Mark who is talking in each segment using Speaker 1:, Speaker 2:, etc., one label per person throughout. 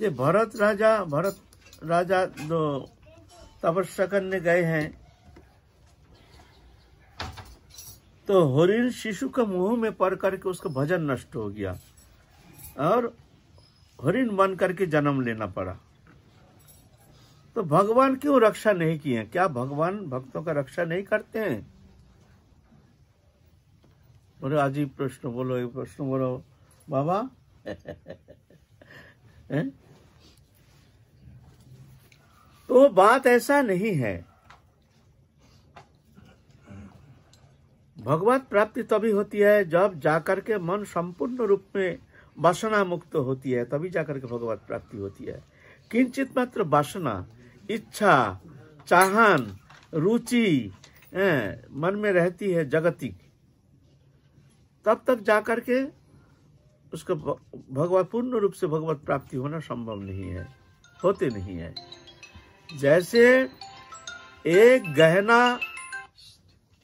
Speaker 1: जे भरत राजा भरत राजा जो तपस्या करने गए हैं। तो हरिण शिशु के मुँह में पड़ करके उसका भजन नष्ट हो गया और हरिण बन करके जन्म लेना पड़ा। तो भगवान क्यों रक्षा नहीं किए क्या भगवान भक्तों का रक्षा नहीं करते हैं? बोले ही प्रश्न बोलो ये प्रश्न बोलो। बाबा? तो बात ऐसा नहीं है। भगवत प्राप्ति तभी होती है जब जाकर के मन संपूर्ण रूप में वासना मुक्त होती है, तभी जाकर के भगवत प्राप्ति होती है। किंचित मात्र वासना, इच्छा, चाहन, रुचि मन में रहती है जगतिक तब तक जाकर के उसका भगवत, पूर्ण रूप से भगवत प्राप्ति होना संभव नहीं है, होते नहीं है। जैसे एक गहना,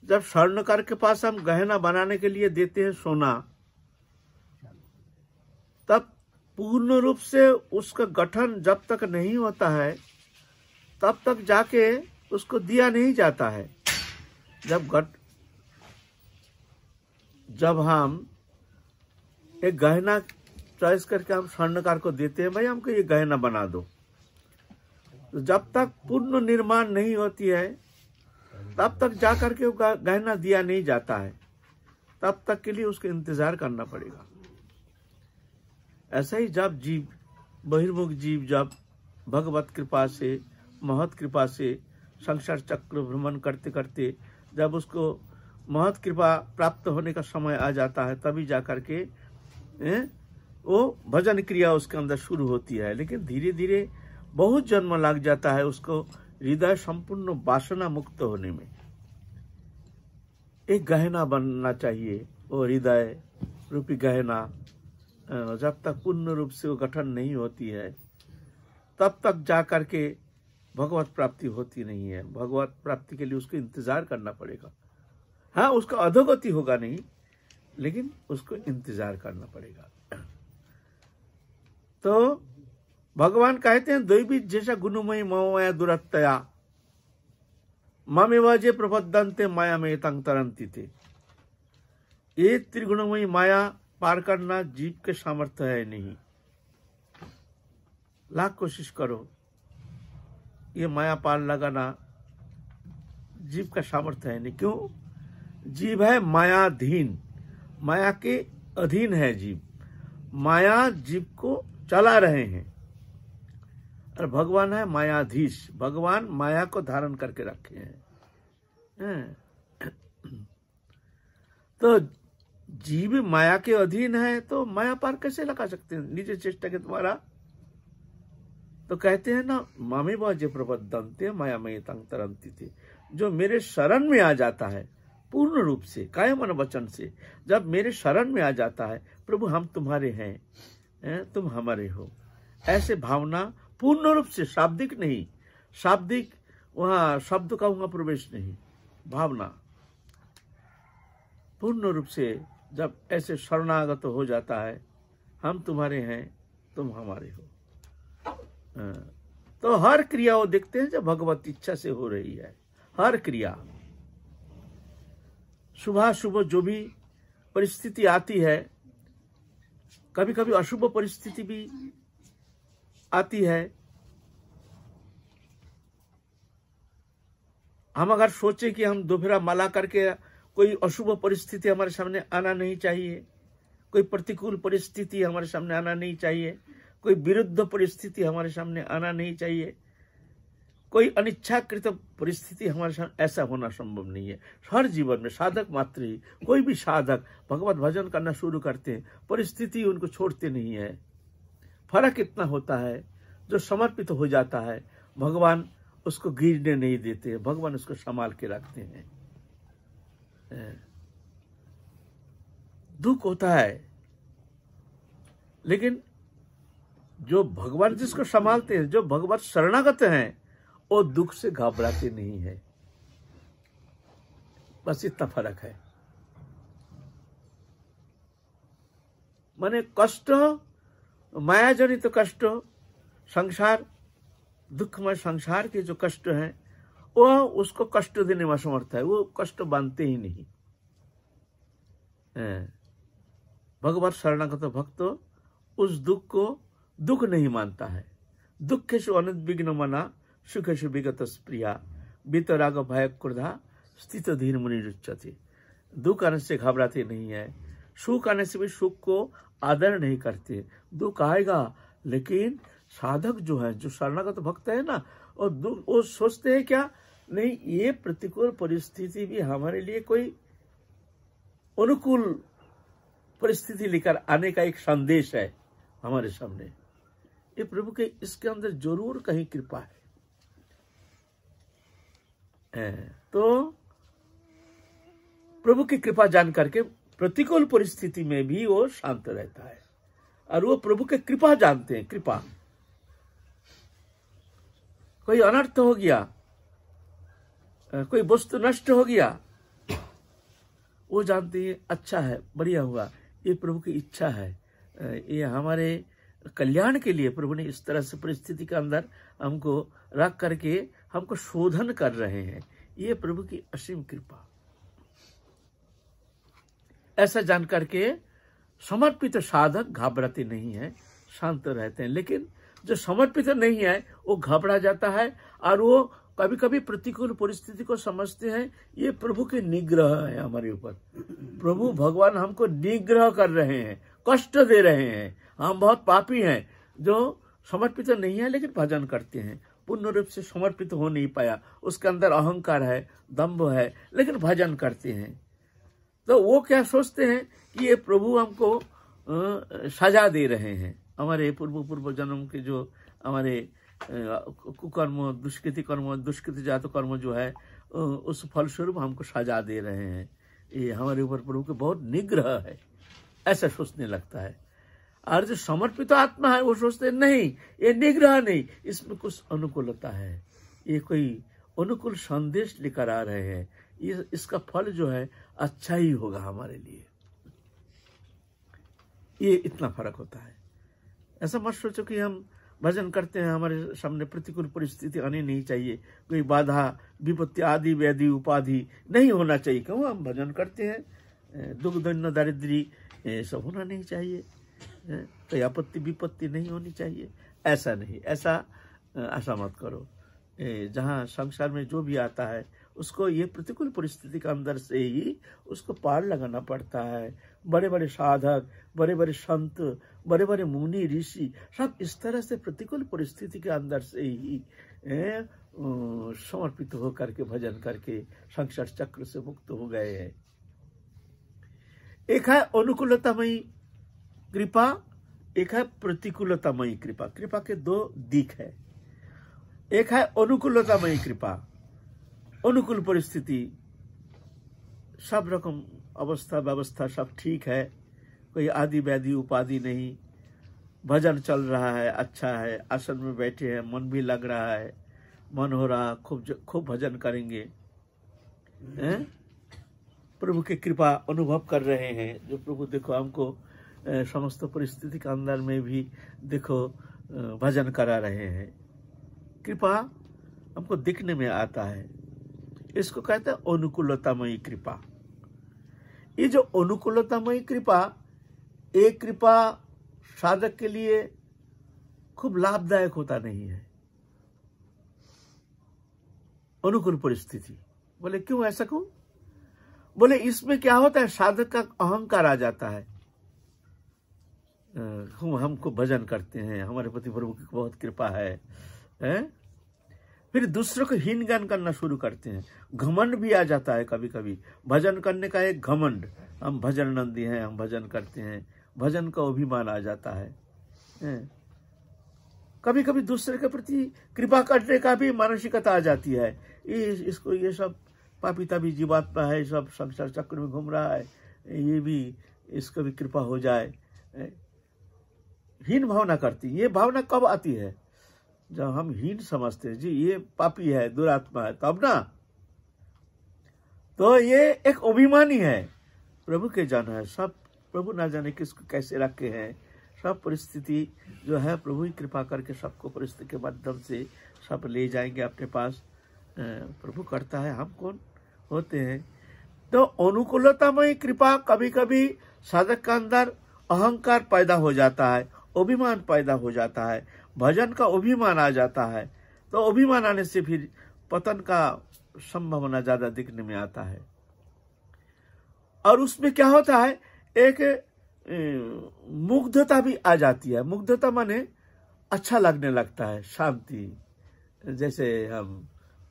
Speaker 1: जब स्वर्णकार के पास हम गहना बनाने के लिए देते हैं सोना, तब पूर्ण रूप से उसका गठन जब तक नहीं होता है, तब तक जाके उसको दिया नहीं जाता है। जब गट जब हम एक गहना चॉइस करके हम स्वर्णकार को देते हैं, भाई हमको ये गहना बना दो। तो जब तक पूर्ण निर्माण नहीं होती है तब तक जा करके गहना दिया नहीं जाता है। तब तक के लिए उसको इंतज़ार करना पड़ेगा। ऐसा ही जब जीव बहिर्मुख जीव जब भगवत कृपा से महत कृपा से संसार चक्र भ्रमण करते करते जब उसको महत कृपा प्राप्त होने का समय आ जाता है तभी जा करके ए, वो भजन क्रिया उसके अंदर शुरू होती है। लेकिन धीरे धीरे बहुत जन्म लग जाता है उसको हृदय संपूर्ण वासना मुक्त होने में। एक गहना बनना चाहिए, वो हृदय रूपी गहना। जब तक पूर्ण रूप से वो गठन नहीं होती है, तब तक जा करके भगवत प्राप्ति होती नहीं है। भगवत प्राप्ति के लिए उसको इंतज़ार करना पड़ेगा। हाँ उसका अधोगति होगा नहीं, लेकिन उसको इंतज़ार करना पड़ेगा। तो भगवान कहते हैं दैवी जैसा गुणमयी मोमया दुरत्तया। ममे वजे प्रबद्धंते माया में तंग तरंती थे। ये त्रिगुणमयी माया पार करना जीव के सामर्थ्य है नहीं। लाख कोशिश करो, ये माया पार लगाना जीव का सामर्थ्य है नहीं। क्यों? जीव है मायाधीन। माया के अधीन है जीव। माया जीव को चला रहे हैं। और भगवान है मायाधीश। भगवान माया को धारण करके रखे हैं। तो जीव माया के अधीन है तो माया पार कैसे लगा सकते हैं? निज चेष्टा के द्वारा। तो कहते हैं ना मामी बाजे प्रबद्धंते माया मई तंग तरंती थे। जो मेरे शरण में आ जाता है पूर्ण रूप से काय मन वचन से जब मेरे शरण में आ जाता है प्रभु हम तुम्हारे हैं, तुम हमारे हो। ऐसे भावना पूर्ण रूप से शाब्दिक नहीं, शाब्दिक वहाँ शब्द का वहाँ प्रवेश नहीं, भावना। पूर्ण रूप से जब ऐसे शरणागत हो जाता है, हम तुम्हारे हैं, तुम हमारे हो। तो हर क्रिया वो देखते हैं जो भगवत इच्छा से हो रही है, हर क्रिया। सुबह सुबह जो भी परिस्थिति आती है कभी कभी अशुभ परिस्थिति भी आती है। हम अगर सोचे कि हम दोपहरा माला करके कोई अशुभ परिस्थिति हमारे सामने आना नहीं चाहिए, कोई प्रतिकूल परिस्थिति हमारे सामने आना नहीं चाहिए, कोई विरुद्ध परिस्थिति हमारे सामने आना नहीं चाहिए, कोई अनिच्छाकृत परिस्थिति हमारे सामने ऐसा होना संभव नहीं है। हर जीवन में साधक मात्र कोई भी साधक भगवत भजन करना शुरू करते हैं, परिस्थिति उनको छोड़ते नहीं है। फ़र्क इतना होता है जो समर्पित हो जाता है, भगवान उसको गिरने नहीं देते भगवान उसको संभाल के रखते हैं। दुख होता है, लेकिन जो भगवान जिसको संभालते हैं, जो भगवत शरणागत हैं, वो दुख से घबराते नहीं है। बस इतना फ़र्क है। माने कष्ट माया जनित कष्ट, संसार, दुखमय संसार के जो कष्ट हैं, वह उसको कष्ट देने में समर्थ है। वो कष्ट बांधते ही नहीं। भगवत शरणागत भक्त उस दुख को दुख नहीं मानता है। दुख दुखेशु अनुद्विग्न मना, सुख से विगत प्रिया बीतराग भय क्रोधा, स्थित धीर मुनि रुचते दुख आने से घबराते नहीं है। सुख आने से भी सुख को आदर नहीं करते। दुख आएगा, लेकिन साधक जो है, जो शरणागत भक्त है ना, और दुख, वो सोचते हैं क्या, नहीं, ये प्रतिकूल परिस्थिति भी हमारे लिए कोई अनुकूल परिस्थिति लेकर आने का एक संदेश है हमारे सामने। ये प्रभु के इसके अंदर ज़रूर कहीं कृपा है। तो प्रभु की कृपा जान करके प्रतिकूल परिस्थिति में भी वो शांत रहता है। और वो प्रभु के कृपा जानते हैं, कृपा। कोई अनर्थ हो गया? कोई वस्तु नष्ट हो गया? वो जानते हैं अच्छा है, बढ़िया हुआ, ये प्रभु की इच्छा है। ये हमारे कल्याण के लिए प्रभु ने इस तरह से परिस्थिति के अंदर हमको रख करके हमको शोधन कर रहे हैं। ये प्रभु की असीम कृपा। ऐसा जान करके समर्पित साधक घबराते नहीं है, शांत रहते हैं। लेकिन जो समर्पित नहीं है, वो घबरा जाता है और वो कभी कभी प्रतिकूल परिस्थिति को समझते हैं। ये प्रभु के निग्रह है हमारे ऊपर। प्रभु भगवान हमको निग्रह कर रहे हैं, कष्ट दे रहे हैं। हम बहुत पापी हैं जो समर्पित नहीं है, लेकिन भजन करते हैं। पूर्ण रूप से समर्पित हो नहीं पाया। उसके अंदर अहंकार है, दम्भ है, लेकिन भजन करते हैं। तो वो क्या सोचते हैं कि ये प्रभु हमको सजा दे रहे हैं। हमारे पूर्व पूर्व जन्म के जो हमारे कुकर्म, दुष्कृति कर्म, दुष्कृति जात कर्म जो है उस फलस्वरूप हमको सजा दे रहे हैं। ये हमारे ऊपर प्रभु के बहुत निग्रह है। ऐसा सोचने लगता है। और जो समर्पित आत्मा है, वो सोचते नहीं, ये निग्रह नहीं, इसमें कुछ अनुकूलता है। ये कोई अनुकूल संदेश लेकर आ रहे हैं। ये, इसका फल जो है अच्छा ही होगा हमारे लिए। ये इतना फ़र्क होता है। ऐसा मत सोचो कि हम भजन करते हैं, हमारे सामने प्रतिकूल परिस्थिति आनी नहीं चाहिए। कोई बाधा, विपत्ति आदि, व्याधि, उपाधि नहीं होना चाहिए। क्यों? हम भजन करते हैं। दुख दैन्य दारिद्री सब होना नहीं चाहिए। कोई आपत्ति, विपत्ति नहीं होनी चाहिए। ऐसा नहीं। ऐसा ऐसा मत करो। जहाँ संसार में जो भी आता है उसको ये प्रतिकूल परिस्थिति के अंदर से ही उसको पार लगाना पड़ता है। बड़े बड़े साधक बड़े बड़े संत बड़े बड़े मुनि, ऋषि, सब इस तरह से प्रतिकूल परिस्थिति के अंदर से ही समर्पित होकर के, भजन करके संसार चक्र से मुक्त हो गए हैं। एक है अनुकूलतामयी कृपा, एक है प्रतिकूलतामयी कृपा। कृपा के दो दिख है। एक है अनुकूलतामयी कृपा। अनुकूल परिस्थिति सब रकम अवस्था व्यवस्था सब ठीक है कोई आदि व्याधि उपाधि नहीं भजन चल रहा है अच्छा है आसन में बैठे हैं मन भी लग रहा है मन हो रहा खूब खूब भजन करेंगे। हैं? प्रभु की कृपा अनुभव कर रहे हैं। जो प्रभु देखो हमको समस्त परिस्थिति के अंदर में भी देखो भजन करा रहे हैं। कृपा हमको दिखने में आता है। इसको कहते हैं अनुकूलतामयी कृपा। ये जो अनुकूलतामयी कृपा एक कृपा साधक के लिए खूब लाभदायक होता नहीं है। अनुकूल परिस्थिति। बोले क्यों ऐसा क्यों बोले इसमें क्या होता है साधक का अहंकार आ जाता है। हम हमको भजन करते हैं हमारे पति प्रभु की बहुत कृपा है, है? फिर दूसरों को हीन ज्ञान करना शुरू करते हैं। घमंड भी आ जाता है कभी कभी भजन करने का एक घमंड। हम भजन नंदी हैं हम भजन करते हैं। भजन का अभिमान आ जाता है, कभी कभी दूसरे के प्रति कृपा करने का भी मानसिकता आ जाती है। ये इसको ये सब पापिता भी जीवात्मा है सब संसार चक्र में घूम रहा है। ये भी इसको भी कृपा हो जाए। हीन भावना करती ये भावना कब आती है? जब हम हीन समझते हैं, जी, ये पापी है, दुरात्मा है तब ना तो ये एक अभिमानी है। प्रभु के जाना है, सब प्रभु ना जाने किसको कैसे रखे हैं। सब परिस्थिति जो है, प्रभु ही कृपा करके सबको परिस्थिति के माध्यम से सब ले जाएँगे अपने पास। प्रभु करता है, हम कौन होते हैं? तो अनुकूलतामय कृपा कभी कभी साधक के अंदर अहंकार पैदा हो जाता है, अभिमान पैदा हो जाता है। भजन का अभिमान आ जाता है तो अभिमान आने से फिर पतन का संभावना ज़्यादा दिखने में आता है। और उसमें क्या होता है, एक मुग्धता भी आ जाती है। मुग्धता माने अच्छा लगने लगता है, शांति। जैसे हम,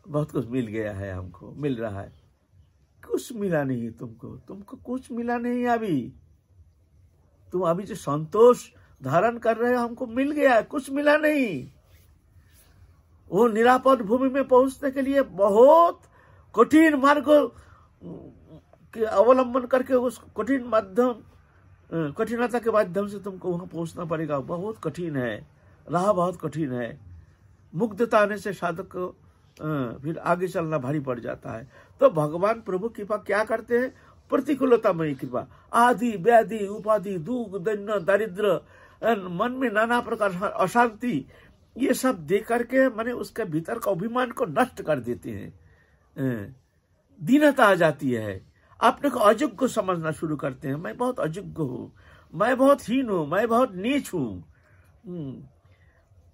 Speaker 1: बहुत कुछ मिल गया है हमको, मिल रहा है। कुछ मिला नहीं तुमको। तुमको कुछ मिला नहीं अभी। तुम अभी जो संतोष धारण कर रहे हमको मिल गया कुछ मिला नहीं। वो निरापद भूमि में पहुँचने के लिए बहुत कठिन मार्ग के अवलंबन करके उस कठिन माध्यम कठिनता के माध्यम से तुमको वहाँ पहुँचना पड़ेगा। बहुत कठिन है, राह बहुत कठिन है। मुग्धता आने से साधक को फिर आगे चलना भारी पड़ जाता है। तो भगवान प्रभु कृपा क्या करते हैं? प्रतिकूलतामयी कृपा। आदि, व्याधि, उपाधि, दुख दैन्य दारिद्र मन में नाना प्रकार अशांति ये सब दे करके मैंने उसके भीतर का अभिमान को नष्ट कर देते हैं। दीनता आ जाती है। अपने को अयोग्य समझना शुरू करते हैं। मैं बहुत अयोग्य हूँ। मैं बहुत हीन हूँ। मैं बहुत नीच हूँ। हम्म,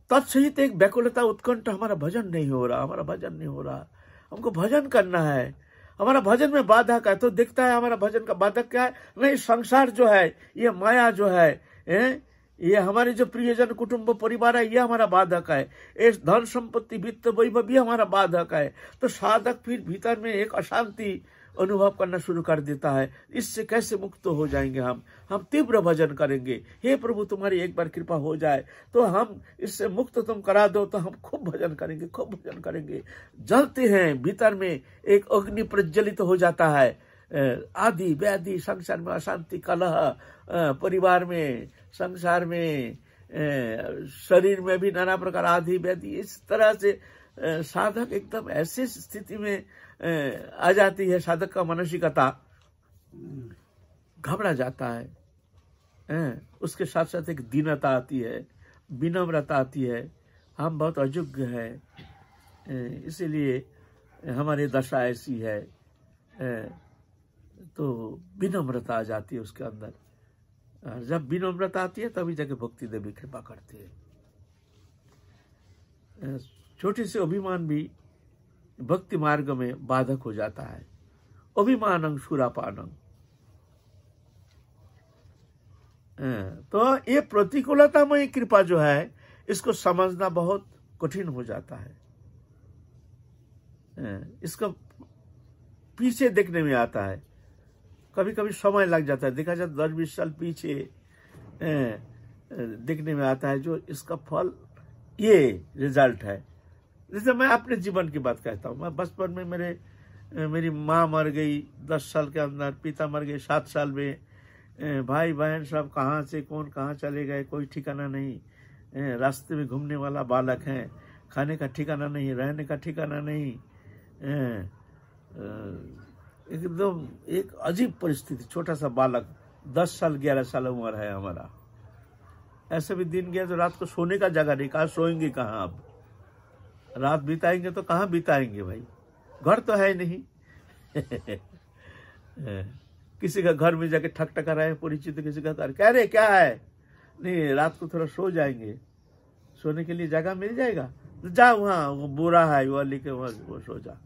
Speaker 1: तत्सहित एक व्याकुलता उत्कंठ हमारा भजन नहीं हो रहा। हमारा भजन नहीं हो रहा। हमको भजन करना है। हमारा भजन में बाधक है। तो देखता है हमारा भजन का बाधक क्या है? नहीं संसार जो है ये माया जो है हैं? ये हमारे जो प्रियजन कुटुंब परिवार है, ये हमारा बाधक है। ये धन संपत्ति वित्त वैभव ये हमारा बाधक है। तो साधक फिर भीतर में एक अशांति अनुभव करना शुरू कर देता है। इससे कैसे मुक्त हो जाएँगे हम? हम तीव्र भजन करेंगे। हे प्रभु, तुम्हारी एक बार कृपा हो जाए। तो हम इससे मुक्त तुम करा दो तो हम खूब भजन करेंगे, खूब भजन करेंगे। जलते हैं, भीतर में एक अग्नि प्रज्वलित हो जाता है। आदि, व्याधि, संसार में अशांति, कलह परिवार में संसार में शरीर में भी नाना प्रकार आदि व्याधि, इस तरह से साधक एकदम ऐसी स्थिति में आ जाती है, साधक का मानसिकता। घबरा जाता है उसके साथ साथ एक दीनता आती है, विनम्रता आती है, हम बहुत अयोग्य हैं इसीलिए हमारी दशा ऐसी है तो विनम्रता आ जाती है उसके अंदर। जब विनम्रता आती है, तभी जाके भक्ति देवी कृपा करती है। छोटे से अभिमान भी भक्ति मार्ग में बाधक हो जाता है। अभिमानंग सुरापानंग तो ये प्रतिकूलतामय कृपा जो है, इसको समझना बहुत कठिन हो जाता है। इसको पीछे देखने में आता है। कभी कभी समय लग जाता है। देखा जाए दस, बीस साल पीछे देखने में आता है जो इसका फल, ये रिज़ल्ट है। जैसे मैं अपने जीवन की बात कहता हूँ। मैं बचपन में मेरे, मेरी माँ मर गई, दस साल के अंदर, पिता मर गए सात साल में। भाई बहन सब कहाँ से, कौन कहाँ चले गए, कोई ठिकाना नहीं। रास्ते में घूमने वाला बालक है। खाने का ठिकाना नहीं, रहने का ठिकाना नहीं। एकदम एक अजीब परिस्थिति छोटा सा बालक, दस साल, ग्यारह साल उम्र है हमारा। ऐसे भी दिन गया तो रात को सोने का जगह नहीं, कहा सोएँगे, कहाँ अब? रात बिताएँगे तो कहाँ बिताएँगे भाई? घर तो है नहीं। किसी का घर में जाके ठक ठका रहे परिचित किसी का कह रहे, क्या है? नहीं, रात को थोड़ा सो जाएँगे। सोने के लिए जगह मिल जाएगा? जा वहाँ, वो बुरा है, वो लेके वहाँ, वो सो जा।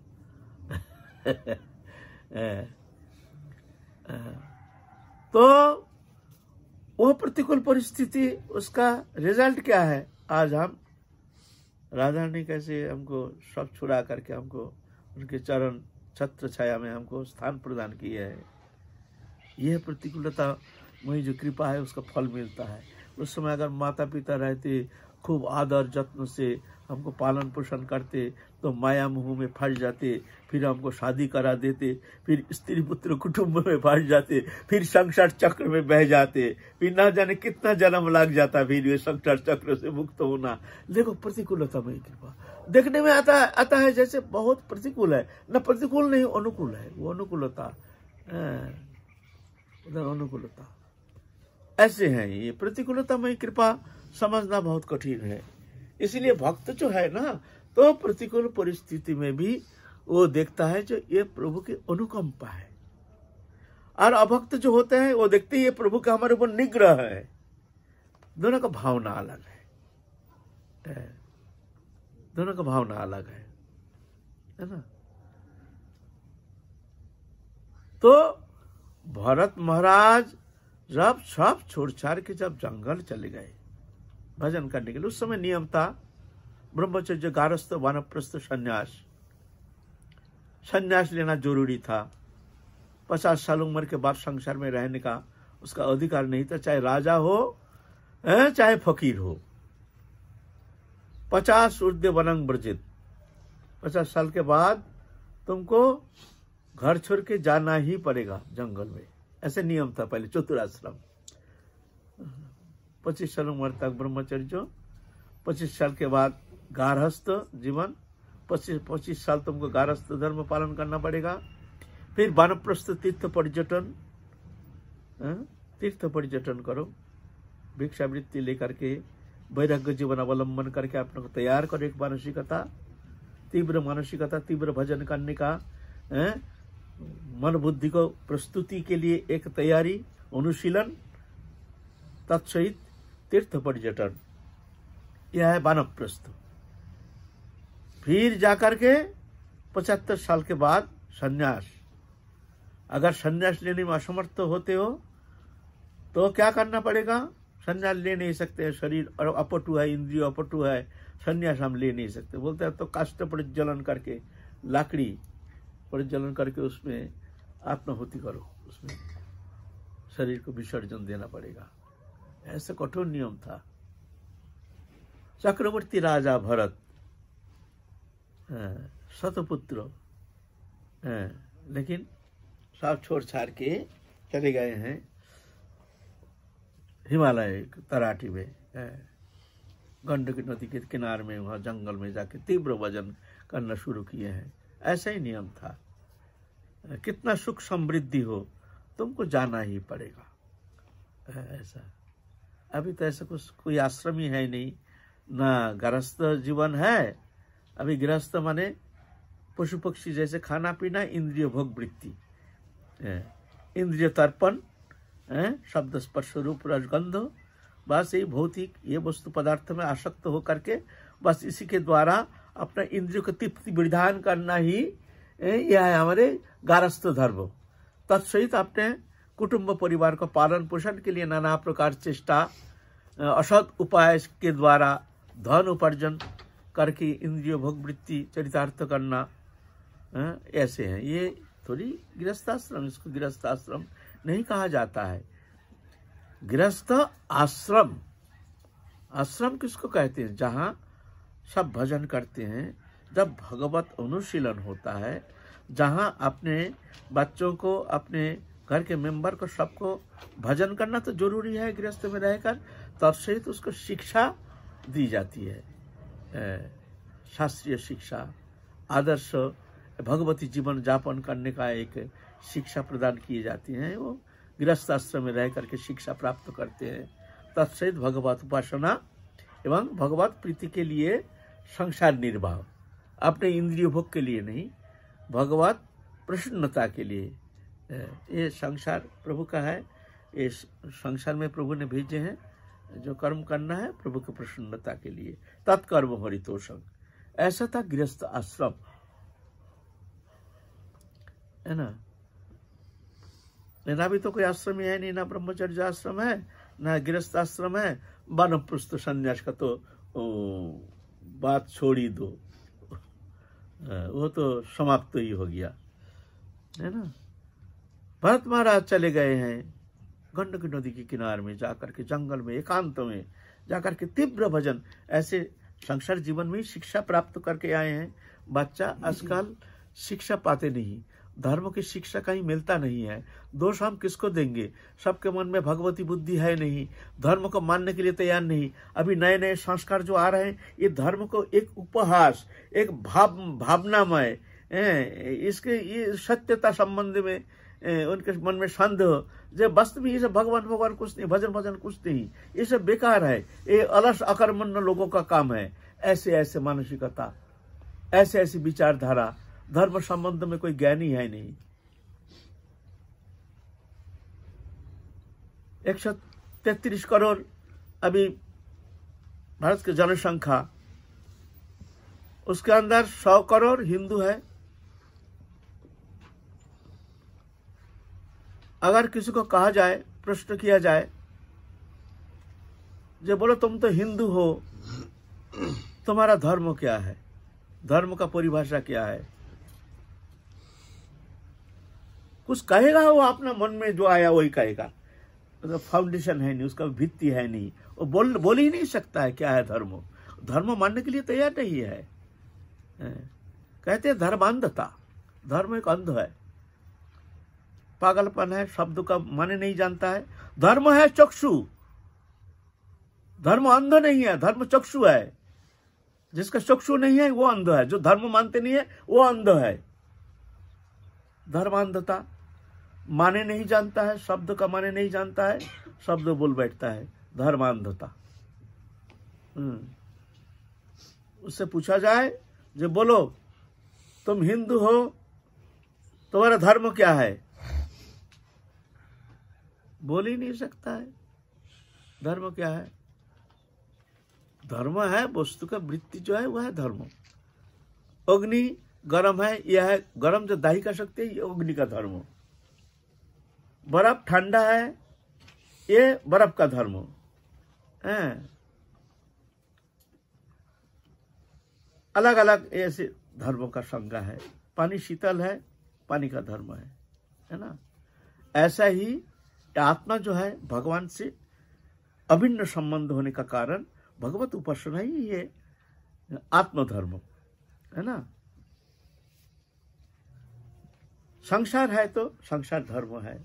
Speaker 1: तो वो प्रतिकूल परिस्थिति, उसका रिज़ल्ट क्या है? आज हम राधा ने कैसे हमको सब छुड़ा करके हमको उनके चरण, छत्र छाया में हमको स्थान प्रदान किया है। यह प्रतिकूलता, वही जो कृपा है, उसका फल मिलता है। उस समय अगर माता पिता रहते, खूब आदर, जत्न से हमको पालन पोषण करते तो माया मुँह में फंस जाते फिर हमको शादी करा देते फिर स्त्री पुत्र कुटुंब में फंस जाते फिर संसार चक्र में बह जाते फिर ना जाने कितना जन्म लग जाता फिर ये संसार चक्र से मुक्त होना। देखो प्रतिकूलता में कृपा। देखने में आता आता है जैसे बहुत प्रतिकूल है। न प्रतिकूल नहीं अनुकूल है। वो अनुकूलता हाँ, उधर अनुकूलता ऐसे हैं ये। प्रतिकूलता में कृपा समझना बहुत कठिन है। इसलिए भक्त जो है ना तो प्रतिकूल परिस्थिति में भी वो देखता है जो ये प्रभु की अनुकंपा है। और अभक्त जो होते हैं, वो देखते हैं ये प्रभु का हमारे ऊपर निग्रह है। दोनों का भावना अलग है। दोनों का भावना अलग है। है ना? तो भरत महाराज जब सब छोड़ छाड़ के जब जंगल चले गए भजन करने के लिए। उस समय नियम था, ब्रह्मचर्य, गारस्थ, वानप्रस्थ, संन्यास। संन्यास लेना ज़रूरी था। पचास साल उम्र के बाद संसार में रहने का उसका अधिकार नहीं था, चाहे राजा हो चाहे फकीर हो। पचास ऊर्ध्य वनंग ब्रजित पचास साल के बाद तुमको घर छोड़ के जाना ही पड़ेगा जंगल में। ऐसे नियम था पहले चतुराश्रम। पच्चीस साल उम्र तक ब्रह्मचर्य, पच्चीस साल के बाद गारहस्थ जीवन, पच्चीस पच्चीस साल तुमको गारहस्थ धर्म पालन करना पड़ेगा फिर वानप्रस्थ तीर्थ पर्यटन तीर्थ पर्यटन करो भिक्षावृत्ति लेकर के वैराग्य जीवन अवलंबन करके अपने को तैयार करो एक मानसिकता, तीव्र मानसिकता, तीव्र भजन करने का, है? मन बुद्धि को प्रस्तुति के लिए एक तैयारी, अनुशीलन, तत्सहित तीर्थ पर्यटन यह है वानप्रस्थ। फिर जाकर के पचहत्तर साल के बाद संन्यास। अगर संन्यास लेने में असमर्थ होते हो तो क्या करना पड़ेगा? संन्यास ले नहीं सकते शरीर, और अपटु है, इंद्रिय अपटु है, संन्यास हम ले नहीं सकते। बोलते हैं तो काष्ट प्रज्वलन करके, लाकड़ी प्रज्वलन करके उसमें आत्माहुति करो। उसमें शरीर को विसर्जन देना पड़ेगा। ऐसा कठोर नियम था। चक्रवर्ती राजा भरत सतपुत्र लेकिन सब छोड़ छाड़ के चले गए हैं हिमालय तराटी में गंडकी नदी के किनार में, वहाँ जंगल में जाके तीव्र वज़न करना शुरू किए हैं। ऐसा ही नियम था। कितना सुख समृद्धि हो, तुमको जाना ही पड़ेगा। ऐसा। अभी तो ऐसा कुछ, कोई आश्रम ही है नहीं। ना गृहस्थ जीवन है, अभी गृहस्थ माने पशु पक्षी जैसे खाना पीना, इंद्रिय भोग वृत्ति। इंद्रिय तर्पण शब्द स्पर्श रूप रजगंध, बस यही भौतिक, ये वस्तु पदार्थ में आसक्त होकर के बस इसी के द्वारा अपना इंद्रियों को तृप्ति विधान करना ही यह है हमारे गारस्थ धर्म। तत्सहित अपने कुटुंब परिवार को पालन पोषण के लिए नाना प्रकार चेष्टा असत उपाय के द्वारा धन उपार्जन करके इंद्रिय भोग वृत्ति चरितार्थ करना ऐसे हैं। ये थोड़ी गृहस्थाश्रम, इसको गृहस्थाश्रम नहीं कहा जाता है। गृहस्थ आश्रम आश्रम किसको कहते हैं? जहाँ सब भजन करते हैं, जब भगवत अनुशीलन होता है, जहाँ अपने बच्चों को अपने घर के मेंबर को सबको भजन करना तो ज़रूरी है, गृहस्थ में रहकर तत्सहित उसको शिक्षा दी जाती है। शास्त्रीय शिक्षा, आदर्श, भगवती जीवन यापन करने का एक शिक्षा प्रदान की जाती हैं। वो गृहस्थ आश्रम में रह करके शिक्षा प्राप्त करते हैं। तत्सहित भगवत उपासना एवं भगवत प्रीति के लिए संसार निर्वाह, अपने इंद्रिय भोग के लिए नहीं, भगवत प्रसन्नता के लिए ये संसार प्रभु का है। ये संसार में प्रभु ने भेजे हैं। जो कर्म करना है, प्रभु की प्रसन्नता के लिए। तत्कर्म हरितोषक ऐसा था गृहस्थ आश्रम। है ना? लेना भी तो कोई आश्रम ही है नहीं, ना ब्रह्मचर्य आश्रम है, ना गृहस्थ आश्रम है। वानप्रस्थ संन्यास का तो बात छोड़ दो। वो तो समाप्त तो ही हो गया। है ना? भरत महाराज चले गए हैं गंडकी नदी के किनारे में जाकर के जंगल में एकांत में जाकर के तीव्र भजन ऐसे संसार जीवन में शिक्षा प्राप्त करके आए हैं। बच्चा आजकल शिक्षा पाते नहीं धर्म की शिक्षा कहीं मिलता नहीं है। दोष हम किसको देंगे? सबके मन में भगवती बुद्धि है नहीं धर्म को मानने के लिए तैयार नहीं। अभी नए नए संस्कार जो आ रहे हैं ये धर्म को एक उपहास एक भाव भावनामय इसके ये सत्यता संबंध में उनके मन में संदेह जो वास्तव में ये सब भगवान भगवान कुछ नहीं, भजन भजन कुछ नहीं, ये सब बेकार है। ये अलस अकर्मण्य लोगों का काम है। ऐसे ऐसे मानसिकता, ऐसे, ऐसी विचारधारा, धर्म संबंध में कोई ज्ञानी है नहीं। एक सौ तैतीस करोड़ अभी भारत की जनसंख्या, उसके अंदर सौ करोड़ हिंदू है। अगर किसी को कहा जाए, प्रश्न किया जाए, जो बोलो, तुम तो हिंदू हो, तुम्हारा धर्म क्या है? धर्म का परिभाषा क्या है? कुछ कहेगा वो अपना मन में, जो आया वही कहेगा। मतलब फाउंडेशन है नहीं, उसका भित्ति है नहीं। वो बोल बोल ही नहीं सकता है क्या है धर्म। धर्म मानने के लिए तैयार नहीं है? कहते हैं धर्मांधता। धर्म एक अंध है। पागलपन है, शब्द का माने नहीं जानता है। धर्म है चक्षु। धर्म अंध नहीं है, धर्म चक्षु है। जिसका चक्षु नहीं है, वो अंध है। जो धर्म मानते नहीं है, वो अंध है। धर्मांधता माने नहीं जानता है, शब्द का माने नहीं जानता है, शब्द बोल बैठता है। धर्मांधता। हम्म। उससे पूछा जाए जो बोलो, तुम हिंदू हो, तुम्हारा धर्म क्या है? बोल ही नहीं सकता है। धर्म क्या है? धर्म है, वस्तु का वृत्ति जो है, वह है धर्म। अग्नि गर्म है, यह है गर्म जो दाही कर सकते हैं, ये अग्नि का धर्म। बर्फ़ ठंडा है, ये बर्फ़ का धर्म। है? अलग अलग ऐसे धर्मों का संज्ञा है। पानी शीतल है, पानी का धर्म है। है ना? ऐसा ही आत्मा जो है भगवान से अभिन्न संबंध होने का कारण भगवत उपासना ही ये आत्मधर्म, है ना? संसार है तो संसार धर्म है,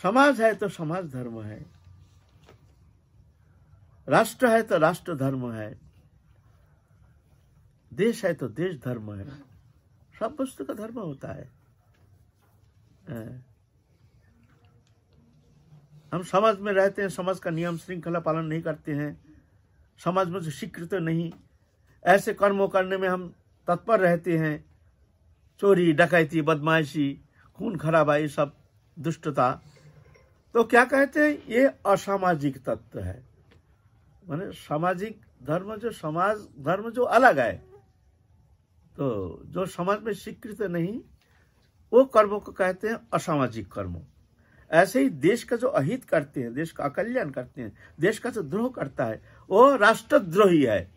Speaker 1: समाज है तो समाज धर्म है, राष्ट्र है तो राष्ट्र धर्म है, देश है तो देश धर्म है, सब वस्तु का धर्म होता है। हम समाज में रहते हैं, समाज का नियम श्रृंखला पालन नहीं करते हैं, समाज में स्वीकृत नहीं, ऐसे कर्मों करने में हम तत्पर रहते हैं। चोरी, डकैती, बदमाशी, खून खराबा, ये सब दुष्टता। तो क्या कहते हैं, ये असामाजिक तत्व है। माने सामाजिक धर्म जो समाज, धर्म जो अलग है तो जो समाज में स्वीकृत नहीं, वो कर्मों को कहते हैं असामाजिक कर्मों। ऐसे ही देश का जो अहित करते हैं देश का अकल्याण करते हैं देश का जो द्रोह करता है वो राष्ट्रद्रोही है।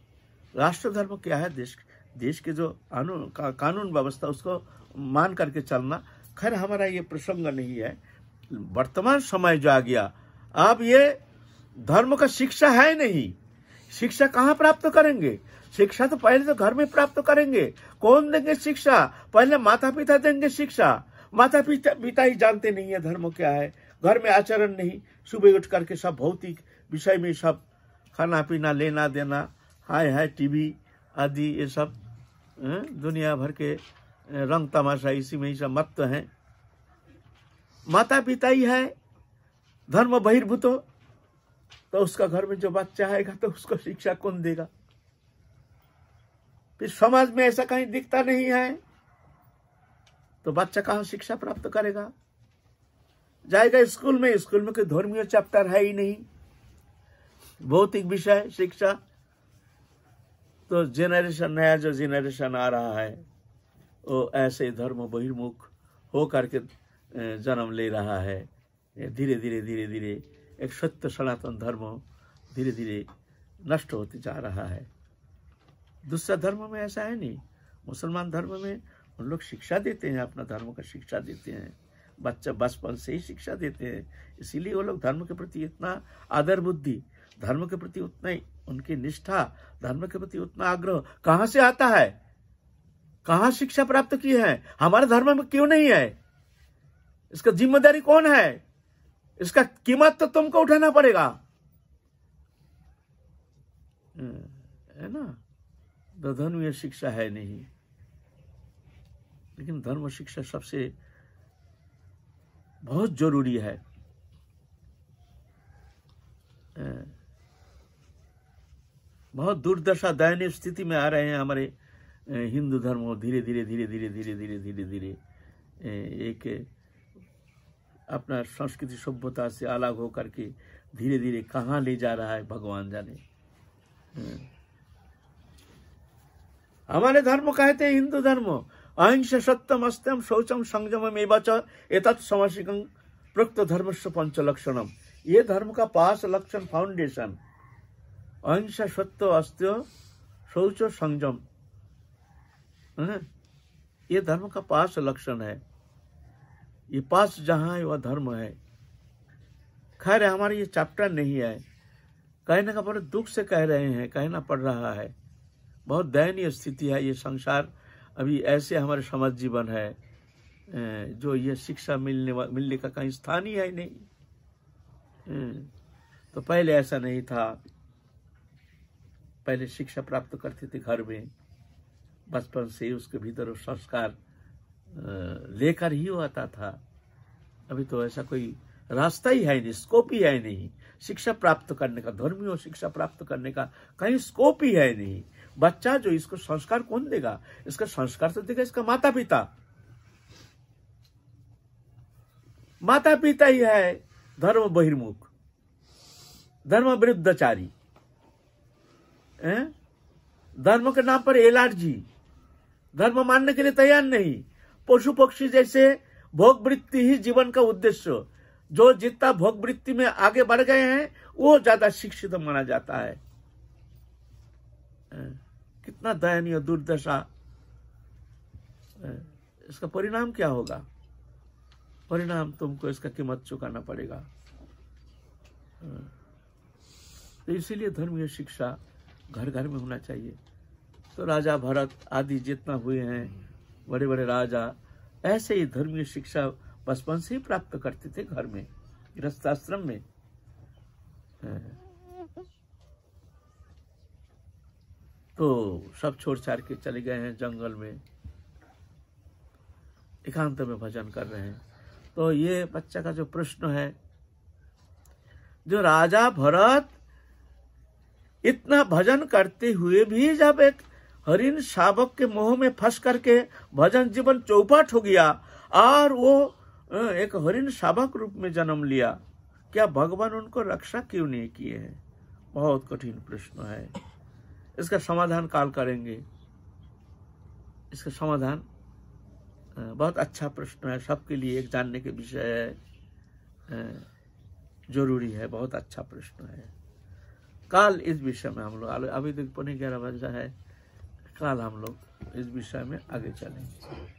Speaker 1: राष्ट्र धर्म क्या है? देश देश के जो का, कानून व्यवस्था उसको मान करके चलना। खैर हमारा ये प्रसंग नहीं है। वर्तमान समय जो आ गया अब ये धर्म का शिक्षा है नहीं। शिक्षा कहाँ प्राप्त करेंगे? शिक्षा तो पहले तो घर में प्राप्त करेंगे। कौन देंगे शिक्षा? पहले माता पिता देंगे शिक्षा। माता पिता पिता ही जानते नहीं है धर्म क्या है। घर में आचरण नहीं। सुबह उठ करके सब भौतिक विषय में सब खाना पीना, लेना देना, हाय हाय टीवी आदि ये सब दुनिया भर के रंग तमाशा इसी में ही सब मत है। माता पिता ही है। धर्म बहिर्भूत हो तो उसका घर में जो बच्चा आएगा तो उसको शिक्षा कौन देगा? फिर समाज में ऐसा कहीं दिखता नहीं है। तो बच्चा कहा शिक्षा प्राप्त करेगा? जाएगा स्कूल में स्कूल में कोई धर्मीय चैप्टर है ही नहीं। भौतिक विषय, शिक्षा। तो जेनरेशन नया जो जेनरेशन आ रहा है, वो ऐसे धर्म बहिर्मुख हो करके जन्म ले रहा है। धीरे धीरे धीरे धीरे एक सत्य सनातन धर्म धीरे धीरे नष्ट होते जा रहा है। दूसरा धर्म में ऐसा है नहीं। मुसलमान धर्म में उन लोग शिक्षा देते हैं, अपना धर्म का शिक्षा देते हैं। बच्चा बचपन से ही शिक्षा देते हैं। इसीलिए वो लोग धर्म के प्रति इतना आदर बुद्धि, धर्म के प्रति उतना ही उनकी निष्ठा, धर्म के प्रति उतना आग्रह कहाँ से आता है? कहाँ शिक्षा प्राप्त की है? हमारे धर्म में क्यों नहीं है? इसका ज़िम्मेदारी कौन है? इसका कीमत तो तुमको उठाना पड़ेगा। है ना? धर्म शिक्षा है नहीं। लेकिन धर्म शिक्षा सबसे बहुत ज़रूरी है। बहुत दुर्दशा, दयनीय स्थिति में आ रहे हैं हमारे हिंदू धर्म धीरे धीरे धीरे धीरे धीरे धीरे धीरे धीरे एक अपना संस्कृति सभ्यता से अलग होकर के धीरे धीरे कहाँ ले जा रहा है भगवान जाने। हमारे धर्म कहते हैं हिंदू धर्म। अहिंस सत्यम अस्त्यम शौचम संयम एवच एतत् समसिकं प्रक्त धर्म से पंच लक्षणम ये धर्म का पास लक्षण फाउंडेशन अहिंसा सत्य अस्त्य, शौच संयम। ये धर्म का पास लक्षण है। ये पास जहाँ है, वह धर्म है। खैर, हमारे ये चैप्टर नहीं है। कहने का बड़े दुख से कह रहे हैं, कहना पड़ रहा है। बहुत दयनीय स्थिति है ये संसार। अभी ऐसे हमारे समाज जीवन है जो ये शिक्षा मिलने मिलने का कहीं स्थान ही है नहीं। तो पहले ऐसा नहीं था। पहले शिक्षा प्राप्त करते थे घर में, बचपन से उसके भीतर संस्कार लेकर ही आता था। अभी तो ऐसा कोई रास्ता ही है नहीं स्कोप ही है नहीं। शिक्षा प्राप्त करने का, धर्मीय शिक्षा प्राप्त करने का कहीं स्कोप ही है नहीं। बच्चा जो इसको संस्कार कौन देगा? इसका संस्कार तो देगा इसका माता पिता माता पिता ही है धर्म बहिर्मुख, धर्म विरुद्धचारी। धर्म के नाम पर एलर्जी धर्म मानने के लिए तैयार नहीं। पशु पक्षी जैसे भोग वृत्ति ही जीवन का उद्देश्य। जो जितना भोग वृत्ति में आगे बढ़ गए हैं, वो ज़्यादा शिक्षित माना जाता है? कितना दयनीय दुर्दशा। इसका परिणाम क्या होगा? परिणाम तुमको इसका कीमत चुकाना पड़ेगा। तो इसीलिए धर्मीय शिक्षा घर घर में होना चाहिए। तो राजा भरत आदि जितना हुए हैं बड़े बड़े राजा, ऐसे ही धर्मीय शिक्षा बचपन से ही प्राप्त करते थे घर में, गृहस्थाश्रम में। तो सब छोड़ छाड़ के चले गए हैं जंगल में। एकांत में भजन कर रहे हैं। तो ये बच्चा का जो प्रश्न है, जो राजा भरत इतना भजन करते हुए भी जब एक हरिन शावक के मोह में फंस करके भजन जीवन चौपट हो गया और वो एक हरिन शावक रूप में जन्म लिया, क्या भगवान उनको रक्षा क्यों नहीं किए हैं? बहुत कठिन प्रश्न है। इसका समाधान काल करेंगे। इसका समाधान बहुत अच्छा प्रश्न है, सबके लिए एक जानने के विषय है ज़रूरी है, बहुत अच्छा प्रश्न है। काल इस विषय में हम लोग, अभी तक पौने ग्यारह बजा है, काल हम लोग इस विषय में आगे चलेंगे।